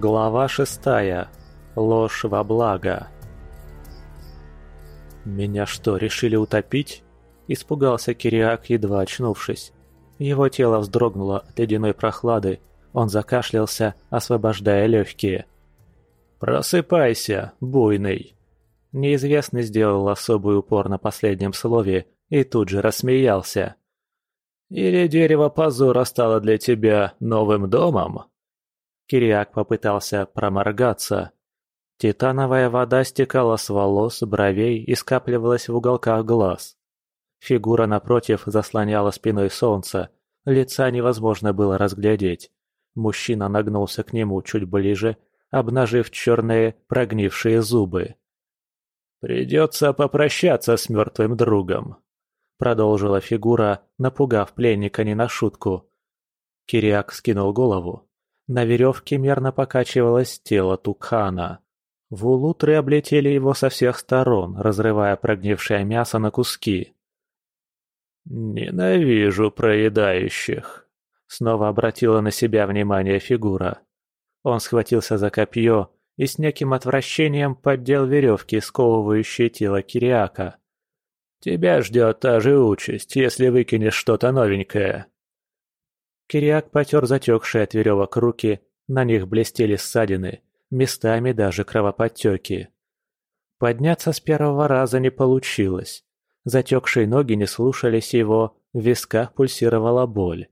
Глава шестая. Ложь во благо. «Меня что, решили утопить?» – испугался Кириак, едва очнувшись. Его тело вздрогнуло от ледяной прохлады, он закашлялся, освобождая легкие. «Просыпайся, буйный!» Неизвестный сделал особый упор на последнем слове и тут же рассмеялся. «Или дерево позора стало для тебя новым домом?» Кириак попытался проморгаться. Титановая вода стекала с волос, бровей и скапливалась в уголках глаз. Фигура напротив заслоняла спиной солнце, лица невозможно было разглядеть. Мужчина нагнулся к нему чуть ближе, обнажив черные прогнившие зубы. «Придется попрощаться с мертвым другом», — продолжила фигура, напугав пленника не на шутку. Кириак скинул голову. На веревке мерно покачивалось тело Тукхана. Вулутры облетели его со всех сторон, разрывая прогнившее мясо на куски. «Ненавижу проедающих», — снова обратила на себя внимание фигура. Он схватился за копье и с неким отвращением поддел веревки, сковывающие тело Кириака. «Тебя ждет та же участь, если выкинешь что-то новенькое». Кириак потер затекшие от веревок руки, на них блестели ссадины, местами даже кровоподтеки. Подняться с первого раза не получилось. Затекшие ноги не слушались его, в висках пульсировала боль.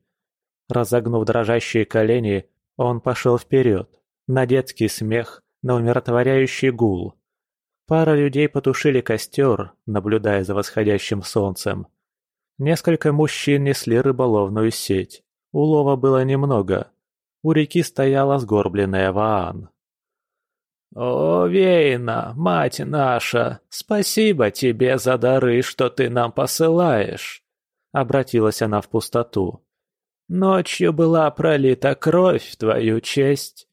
Разогнув дрожащие колени, он пошел вперед, на детский смех, на умиротворяющий гул. Пара людей потушили костер, наблюдая за восходящим солнцем. Несколько мужчин несли рыболовную сеть. Улова было немного. У реки стояла сгорбленная Ваан. «О, Вейна, мать наша, спасибо тебе за дары, что ты нам посылаешь!» Обратилась она в пустоту. «Ночью была пролита кровь в твою честь».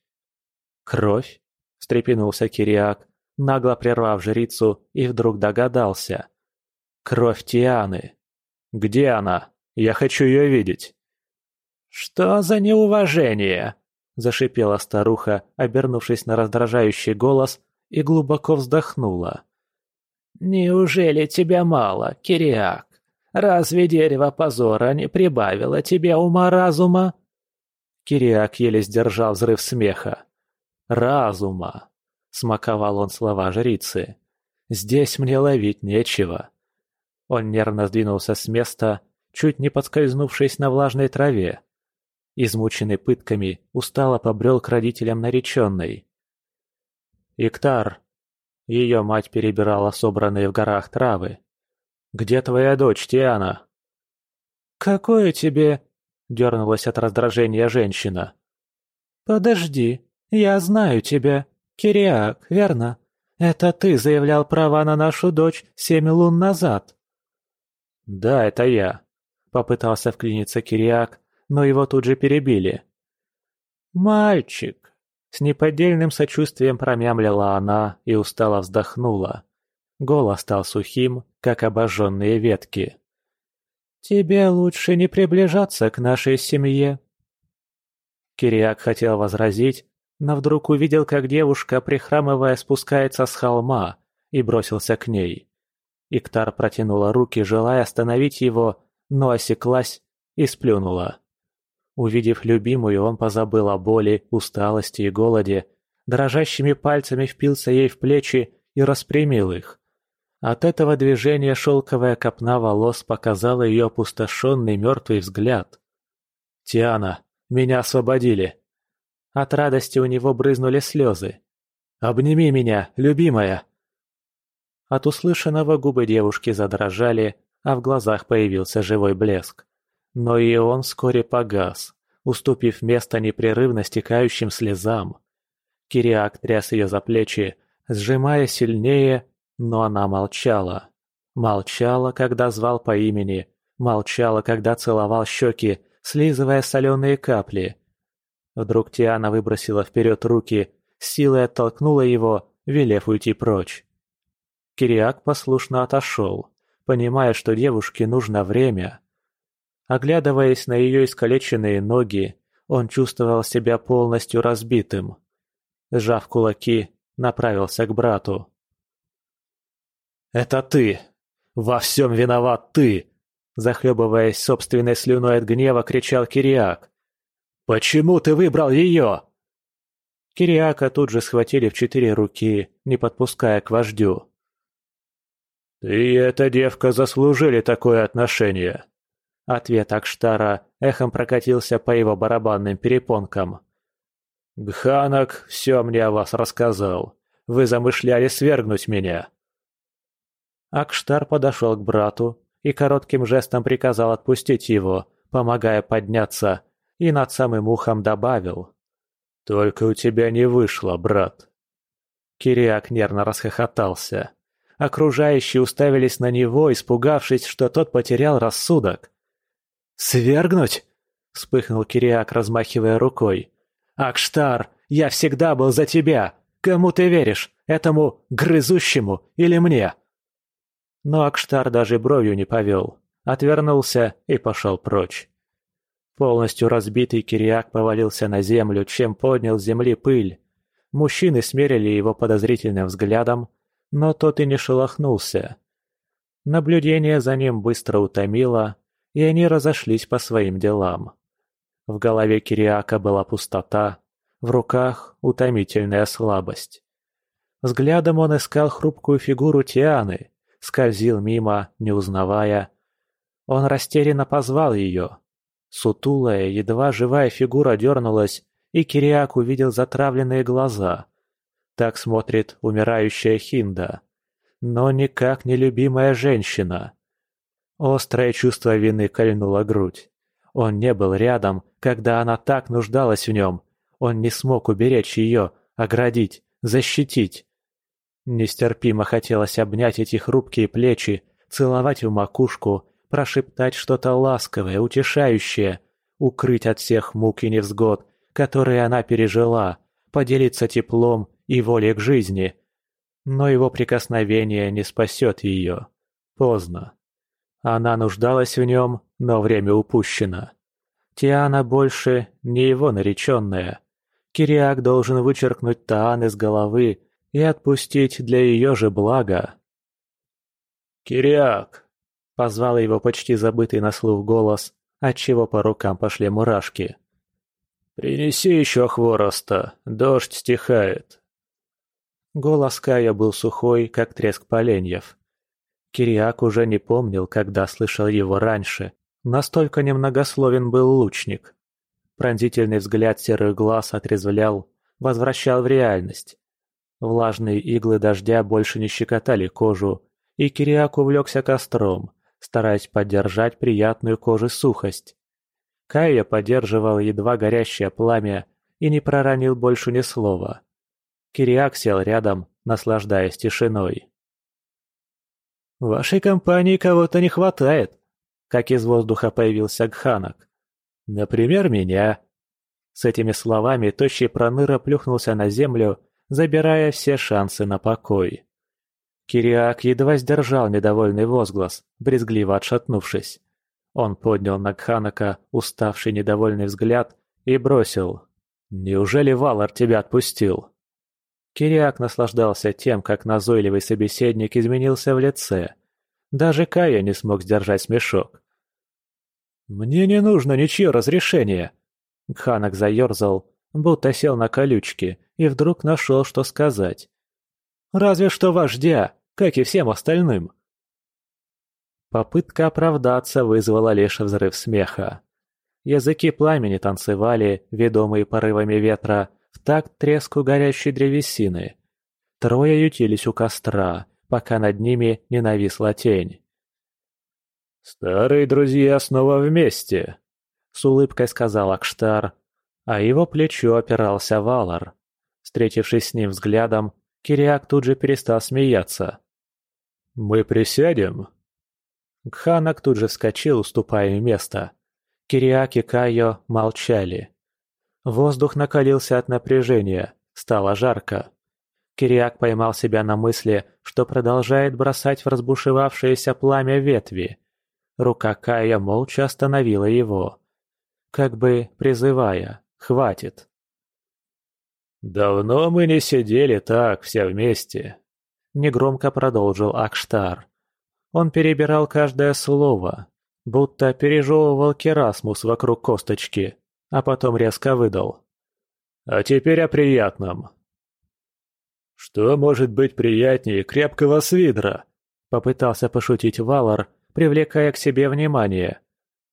«Кровь?» — встрепенулся Кириак, нагло прервав жрицу, и вдруг догадался. «Кровь Тианы. Где она? Я хочу ее видеть». «Что за неуважение?» – зашипела старуха, обернувшись на раздражающий голос, и глубоко вздохнула. «Неужели тебя мало, Кириак? Разве дерево позора не прибавило тебе ума-разума?» Кириак еле сдержал взрыв смеха. «Разума!» – смаковал он слова жрицы. «Здесь мне ловить нечего». Он нервно сдвинулся с места, чуть не подскользнувшись на влажной траве, измученный пытками, устало побрел к родителям нареченной. «Иктар!» Ее мать перебирала собранные в горах травы. «Где твоя дочь, Тиана?» «Какое тебе...» — дернулась от раздражения женщина. «Подожди, я знаю тебя. Кириак, верно? Это ты заявлял права на нашу дочь семь лун назад». «Да, это я», — попытался вклиниться Кириак, но его тут же перебили. «Мальчик!» С неподдельным сочувствием промямлила она и устало вздохнула. Голос стал сухим, как обожженные ветки. «Тебе лучше не приближаться к нашей семье». Кириак хотел возразить, но вдруг увидел, как девушка, прихрамывая, спускается с холма, и бросился к ней. Иктар протянула руки, желая остановить его, но осеклась и сплюнула. Увидев любимую, он позабыл о боли, усталости и голоде, дрожащими пальцами впился ей в плечи и распрямил их. От этого движения шелковая копна волос показала ее опустошенный мертвый взгляд. «Тиана, меня освободили!» От радости у него брызнули слезы. «Обними меня, любимая!» От услышанного губы девушки задрожали, а в глазах появился живой блеск. Но и он вскоре погас, уступив место непрерывно стекающим слезам. Кириак тряс ее за плечи, сжимая сильнее, но она молчала. Молчала, когда звал по имени, молчала, когда целовал щеки, слизывая соленые капли. Вдруг Тиана выбросила вперед руки, силой оттолкнула его, велев уйти прочь. Кириак послушно отошел, понимая, что девушке нужно время. Оглядываясь на ее искалеченные ноги, он чувствовал себя полностью разбитым. сжав кулаки, направился к брату. «Это ты! Во всем виноват ты!» Захлебываясь собственной слюной от гнева, кричал Кириак. «Почему ты выбрал ее?» Кириака тут же схватили в четыре руки, не подпуская к вождю. «Ты и эта девка заслужили такое отношение!» Ответ Акштара эхом прокатился по его барабанным перепонкам. «Гханак все мне о вас рассказал. Вы замышляли свергнуть меня». Акштар подошел к брату и коротким жестом приказал отпустить его, помогая подняться, и над самым ухом добавил. «Только у тебя не вышло, брат». Кириак нервно расхохотался. Окружающие уставились на него, испугавшись, что тот потерял рассудок. «Свергнуть?» — вспыхнул Кириак, размахивая рукой. «Акштар, я всегда был за тебя! Кому ты веришь? Этому грызущему или мне?» Но Акштар даже бровью не повел, отвернулся и пошел прочь. Полностью разбитый Кириак повалился на землю, чем поднял с земли пыль. Мужчины смерили его подозрительным взглядом, но тот и не шелохнулся. Наблюдение за ним быстро утомило, и они разошлись по своим делам. В голове Кириака была пустота, в руках утомительная слабость. Взглядом он искал хрупкую фигуру Тианы, скользил мимо, не узнавая. Он растерянно позвал ее. Сутулая, едва живая фигура дернулась, и Кириак увидел затравленные глаза. Так смотрит умирающая Хинда. Но никак не любимая женщина. Острое чувство вины кольнуло грудь. Он не был рядом, когда она так нуждалась в нем. Он не смог уберечь ее, оградить, защитить. Нестерпимо хотелось обнять эти хрупкие плечи, целовать в макушку, прошептать что-то ласковое, утешающее, укрыть от всех мук и невзгод, которые она пережила, поделиться теплом и волей к жизни. Но его прикосновение не спасет ее. Поздно. Она нуждалась в нем, но время упущено. Тиана больше не его нареченная. Кириак должен вычеркнуть Таан из головы и отпустить для ее же блага. «Кириак!» — позвал его почти забытый на слух голос, отчего по рукам пошли мурашки. «Принеси еще хвороста, дождь стихает». Голос Кая был сухой, как треск поленьев. Кириак уже не помнил, когда слышал его раньше. Настолько немногословен был лучник. Пронзительный взгляд серых глаз отрезвлял, возвращал в реальность. Влажные иглы дождя больше не щекотали кожу, и Кириак увлекся костром, стараясь поддержать приятную коже сухость. Кайя поддерживал едва горящее пламя и не проронил больше ни слова. Кириак сел рядом, наслаждаясь тишиной. «Вашей компании кого-то не хватает», — как из воздуха появился Гханок. «Например, меня». С этими словами тощий проныра плюхнулся на землю, забирая все шансы на покой. Кириак едва сдержал недовольный возглас, брезгливо отшатнувшись. Он поднял на Гханака уставший недовольный взгляд и бросил. «Неужели Валар тебя отпустил?» Кириак наслаждался тем, как назойливый собеседник изменился в лице. Даже Кая не смог сдержать смешок. «Мне не нужно ничье разрешение!» Ханак заерзал, будто сел на колючки, и вдруг нашел, что сказать. «Разве что вождя, как и всем остальным!» Попытка оправдаться вызвала лишь взрыв смеха. Языки пламени танцевали, ведомые порывами ветра, в такт треску горящей древесины. Трое ютились у костра, пока над ними не нависла тень. «Старые друзья снова вместе», — с улыбкой сказал Акштар, а его плечо опирался Валар. Встретившись с ним взглядом, Кириак тут же перестал смеяться. «Мы присядем?» Гханак тут же вскочил, уступая место. Кириак и Кайо молчали. Воздух накалился от напряжения, стало жарко. Кириак поймал себя на мысли, что продолжает бросать в разбушевавшееся пламя ветви. Рука Кая молча остановила его, как бы призывая «хватит». «Давно мы не сидели так, все вместе», — негромко продолжил Акштар. Он перебирал каждое слово, будто пережевывал керасмус вокруг косточки, а потом резко выдал. «А теперь о приятном». «Что может быть приятнее крепкого свидра?» — попытался пошутить Валар, привлекая к себе внимание.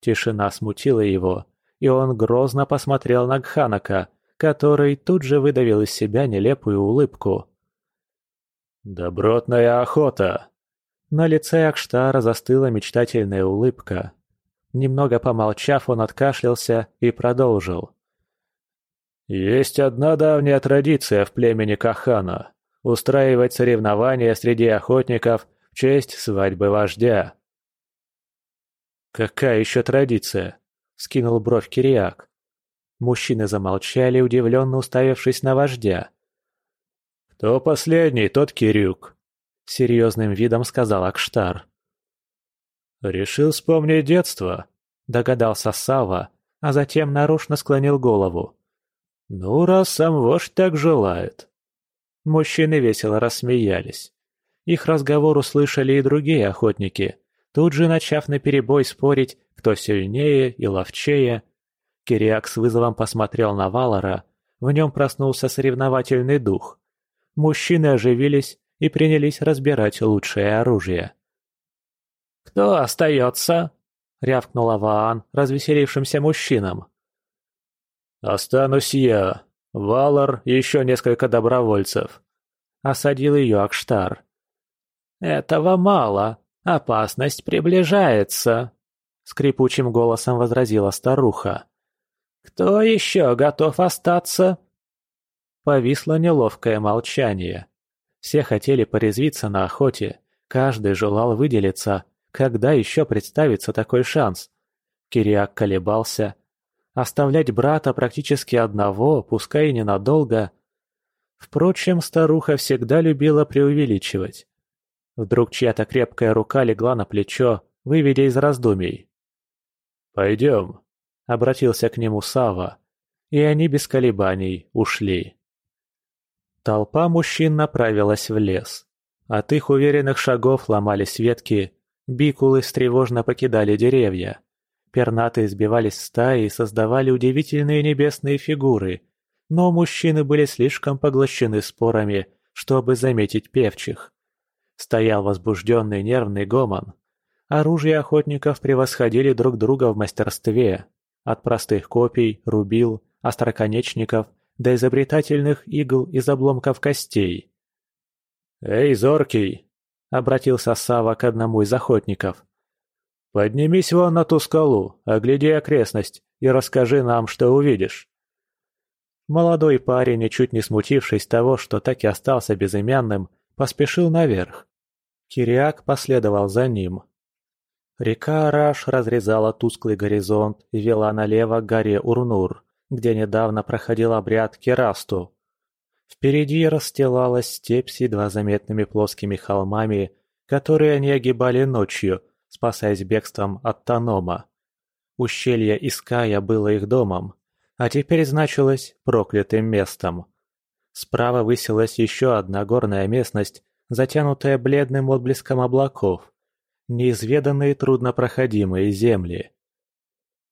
Тишина смутила его, и он грозно посмотрел на Гханака, который тут же выдавил из себя нелепую улыбку. «Добротная охота!» На лице Акштара застыла мечтательная улыбка. Немного помолчав, он откашлялся и продолжил. «Есть одна давняя традиция в племени Кахана – устраивать соревнования среди охотников в честь свадьбы вождя». «Какая еще традиция?» – скинул бровь Кириак. Мужчины замолчали, удивленно уставившись на вождя. «Кто последний, тот Кирюк», — серьезным видом сказал Акштар. «Решил вспомнить детство», — догадался Сава, а затем нарочно склонил голову. «Ну, раз сам вождь так желает». Мужчины весело рассмеялись. Их разговор услышали и другие охотники, тут же начав наперебой спорить, кто сильнее и ловчее. Кириак с вызовом посмотрел на Валара, в нем проснулся соревновательный дух. Мужчины оживились и принялись разбирать лучшее оружие. «Кто остается?» — рявкнула Ваан развеселившимся мужчинам. «Останусь я, Валар и еще несколько добровольцев», — осадил ее Акштар. «Этого мало, опасность приближается», — скрипучим голосом возразила старуха. «Кто еще готов остаться?» Повисло неловкое молчание. Все хотели порезвиться на охоте, каждый желал выделиться, когда еще представится такой шанс. Кириак колебался. Оставлять брата практически одного, пускай и ненадолго. Впрочем, старуха всегда любила преувеличивать. Вдруг чья-то крепкая рука легла на плечо, выведя из раздумий. «Пойдем», — обратился к нему Сава, и они без колебаний ушли. Толпа мужчин направилась в лес. От их уверенных шагов ломались ветки, бикулы тревожно покидали деревья. Пернатые сбивались в стаи и создавали удивительные небесные фигуры, но мужчины были слишком поглощены спорами, чтобы заметить певчих. Стоял возбужденный нервный гомон. Оружие охотников превосходили друг друга в мастерстве. От простых копий, рубил, остроконечников – до изобретательных игл из обломков костей. «Эй, зоркий!» — обратился Сава к одному из охотников. «Поднимись вон на ту скалу, огляди окрестность и расскажи нам, что увидишь». Молодой парень, ничуть не смутившись того, что так и остался безымянным, поспешил наверх. Кириак последовал за ним. Река Араш разрезала тусклый горизонт и вела налево к горе Урнур где недавно проходил обряд Керасту. Впереди расстилалась степь с едва заметными плоскими холмами, которые они огибали ночью, спасаясь бегством от Танома. Ущелье Иская было их домом, а теперь значилось проклятым местом. Справа высилась еще одна горная местность, затянутая бледным отблеском облаков. Неизведанные труднопроходимые земли.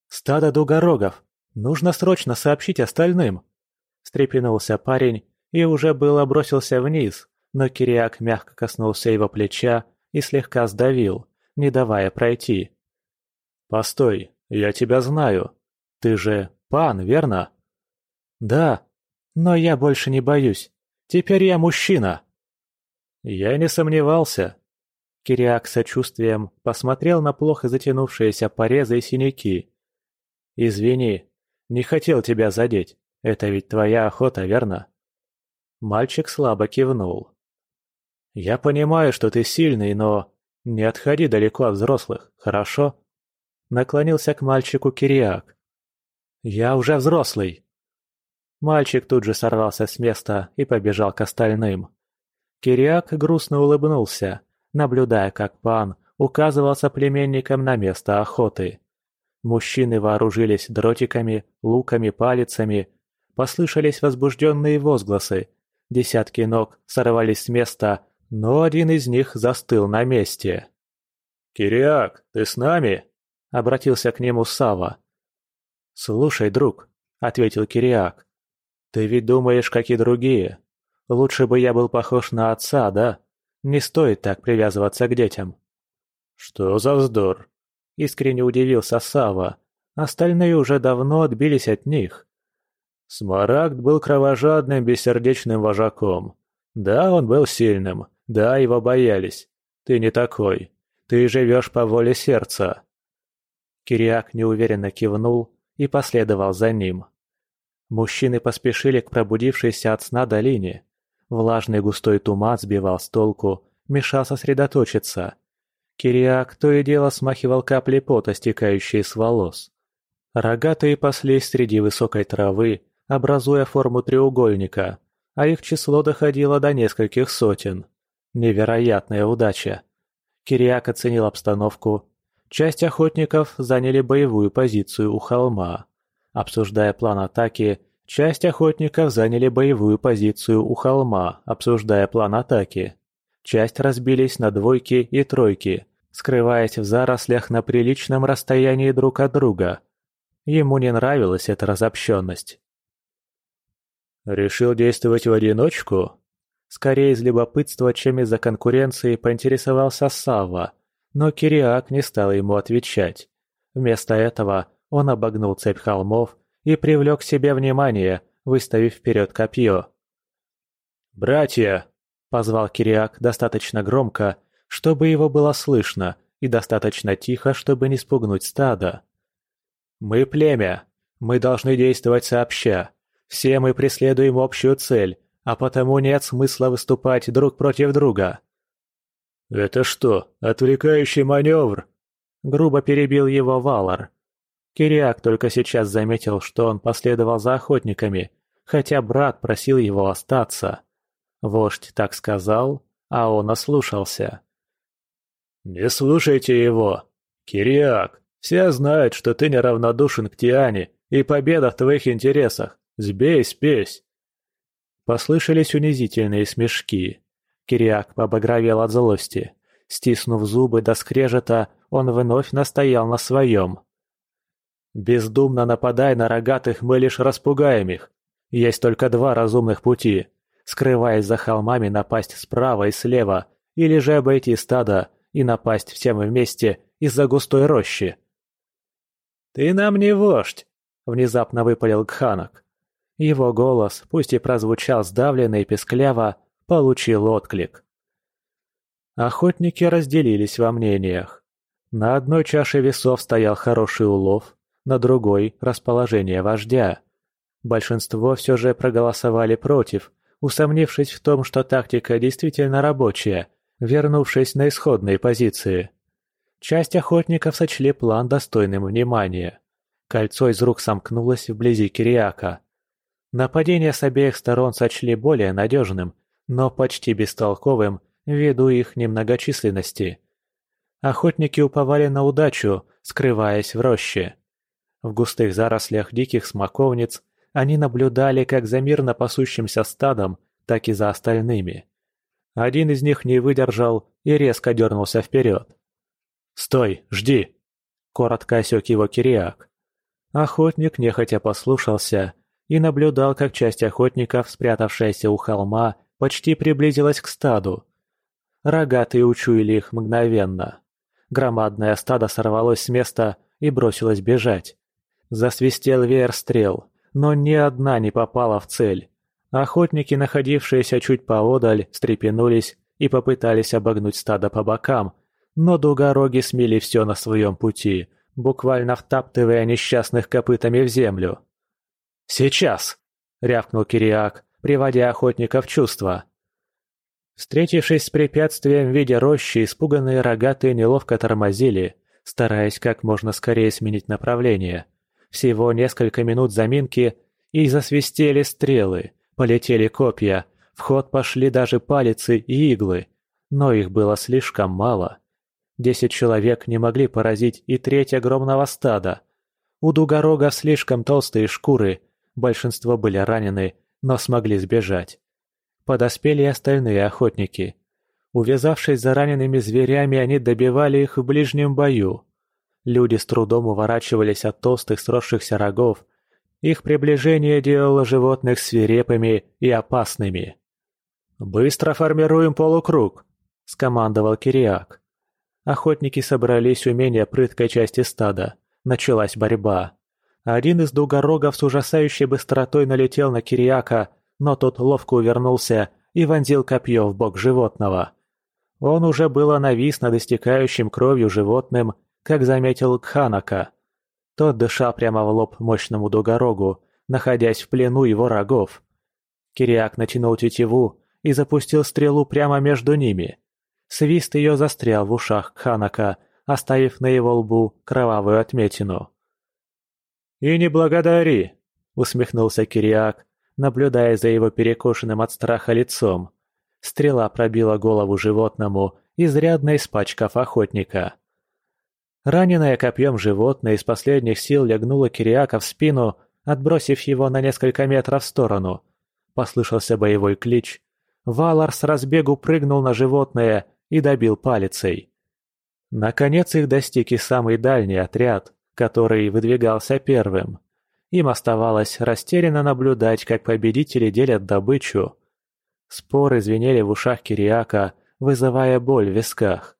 «Стадо дугорогов!» «Нужно срочно сообщить остальным!» Стрепенулся парень и уже было бросился вниз, но Кириак мягко коснулся его плеча и слегка сдавил, не давая пройти. «Постой, я тебя знаю. Ты же пан, верно?» «Да, но я больше не боюсь. Теперь я мужчина!» «Я не сомневался». Кириак сочувствием посмотрел на плохо затянувшиеся порезы и синяки. «Извини, не хотел тебя задеть. Это ведь твоя охота, верно?» Мальчик слабо кивнул. «Я понимаю, что ты сильный, но не отходи далеко от взрослых, хорошо?» Наклонился к мальчику Кириак. «Я уже взрослый!» Мальчик тут же сорвался с места и побежал к остальным. Кириак грустно улыбнулся, наблюдая, как пан указывал соплеменникам на место охоты. Мужчины вооружились дротиками, луками, палицами. послышались возбужденные возгласы. Десятки ног сорвались с места, но один из них застыл на месте. «Кириак, ты с нами?» — обратился к нему Сава. «Слушай, друг», — ответил Кириак, — «ты ведь думаешь, как и другие. Лучше бы я был похож на отца, да? Не стоит так привязываться к детям». «Что за вздор?» — искренне удивился Сава. Остальные уже давно отбились от них. Смарагд был кровожадным, бессердечным вожаком. Да, он был сильным, да, его боялись. Ты не такой. Ты живешь по воле сердца. Кириак неуверенно кивнул и последовал за ним. Мужчины поспешили к пробудившейся от сна долине. Влажный густой туман сбивал с толку, мешал сосредоточиться. Кириак то и дело смахивал капли пота, стекающие с волос. Рогатые паслись среди высокой травы, образуя форму треугольника, а их число доходило до нескольких сотен. Невероятная удача. Кириак оценил обстановку. Часть охотников заняли боевую позицию у холма. Обсуждая план атаки, часть охотников заняли боевую позицию у холма, обсуждая план атаки. Часть разбились на двойки и тройки, скрываясь в зарослях на приличном расстоянии друг от друга. Ему не нравилась эта разобщенность. «Решил действовать в одиночку?» Скорее из любопытства, чем из-за конкуренции, поинтересовался Савва, но Кириак не стал ему отвечать. Вместо этого он обогнул цепь холмов и привлек к себе внимание, выставив вперед копье. «Братья!» – позвал Кириак достаточно громко, чтобы его было слышно, и достаточно тихо, чтобы не спугнуть стадо. «Мы племя. Мы должны действовать сообща. Все мы преследуем общую цель, а потому нет смысла выступать друг против друга». «Это что, отвлекающий маневр?» Грубо перебил его Валар. Кириак только сейчас заметил, что он последовал за охотниками, хотя брат просил его остаться. Вождь так сказал, а он ослушался. «Не слушайте его! Кириак, все знают, что ты неравнодушен к Тиане, и победа в твоих интересах. Сбей спесь!» Послышались унизительные смешки. Кириак побагровел от злости. Стиснув зубы до скрежета, он вновь настоял на своем. «Бездумно нападай на рогатых, мы лишь распугаем их. Есть только два разумных пути. Скрываясь за холмами, напасть справа и слева, или же обойти стадо и напасть всем вместе из-за густой рощи». «Ты нам не вождь!» — внезапно выпалил Кханок. Его голос, пусть и прозвучал сдавленно и пескляво, получил отклик. Охотники разделились во мнениях. На одной чаше весов стоял хороший улов, на другой – расположение вождя. Большинство все же проголосовали против, усомнившись в том, что тактика действительно рабочая, вернувшись на исходные позиции. Часть охотников сочли план достойным внимания. Кольцо из рук сомкнулось вблизи Кириака. Нападение с обеих сторон сочли более надежным, но почти бестолковым ввиду их немногочисленности. Охотники уповали на удачу, скрываясь в роще. В густых зарослях диких смоковниц они наблюдали как за мирно пасущимся стадом, так и за остальными. Один из них не выдержал и резко дернулся вперед. «Стой, жди!» – коротко осек его Кириак. Охотник нехотя послушался и наблюдал, как часть охотников, спрятавшаяся у холма, почти приблизилась к стаду. Рогатые учуяли их мгновенно. Громадное стадо сорвалось с места и бросилось бежать. Засвистел веер стрел, но ни одна не попала в цель. Охотники, находившиеся чуть поодаль, встрепенулись и попытались обогнуть стадо по бокам, но дугороги смели все на своем пути, буквально втаптывая несчастных копытами в землю. «Сейчас!» — рявкнул Кириак, приводя охотника в чувство. Встретившись с препятствием в виде рощи, испуганные рогатые неловко тормозили, стараясь как можно скорее сменить направление. Всего несколько минут заминки, и засвистели стрелы, полетели копья, в ход пошли даже палицы и иглы, но их было слишком мало. Десять человек не могли поразить и треть огромного стада. У дугорога слишком толстые шкуры, большинство были ранены, но смогли сбежать. Подоспели остальные охотники. Увязавшись за ранеными зверями, они добивали их в ближнем бою. Люди с трудом уворачивались от толстых сросшихся рогов. Их приближение делало животных свирепыми и опасными. «Быстро формируем полукруг!» – скомандовал Кириак. Охотники собрались у менее прыткой части стада. Началась борьба. Один из дугорогов с ужасающей быстротой налетел на Кириака, но тот ловко увернулся и вонзил копье в бок животного. Он уже было навис над истекающим кровью животным, как заметил Кханака. Тот дышал прямо в лоб мощному дугорогу, находясь в плену его рогов. Кириак натянул тетиву и запустил стрелу прямо между ними. Свист ее застрял в ушах Кханака, оставив на его лбу кровавую отметину. «И не благодари!» — усмехнулся Кириак, наблюдая за его перекошенным от страха лицом. Стрела пробила голову животному, изрядно испачкав охотника. Раненое копьем животное из последних сил легнуло Кириака в спину, отбросив его на несколько метров в сторону. Послышался боевой клич. Валар с разбегу прыгнул на животное и добил палицей. Наконец их достиг и самый дальний отряд, который выдвигался первым. Им оставалось растерянно наблюдать, как победители делят добычу. Споры звенели в ушах Кириака, вызывая боль в висках.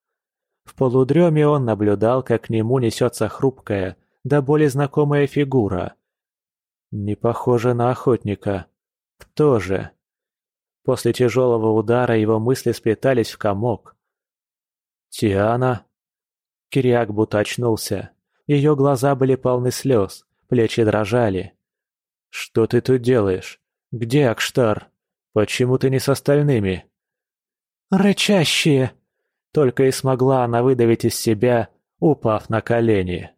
В полудреме он наблюдал, как к нему несется хрупкая, да более знакомая фигура. Не похоже на охотника. Кто же? После тяжелого удара его мысли сплетались в комок. «Тиана?» Кириак будто очнулся. Ее глаза были полны слез, плечи дрожали. «Что ты тут делаешь? Где Акштар? Почему ты не с остальными?» «Рычащие!» Только и смогла она выдавить из себя, упав на колени.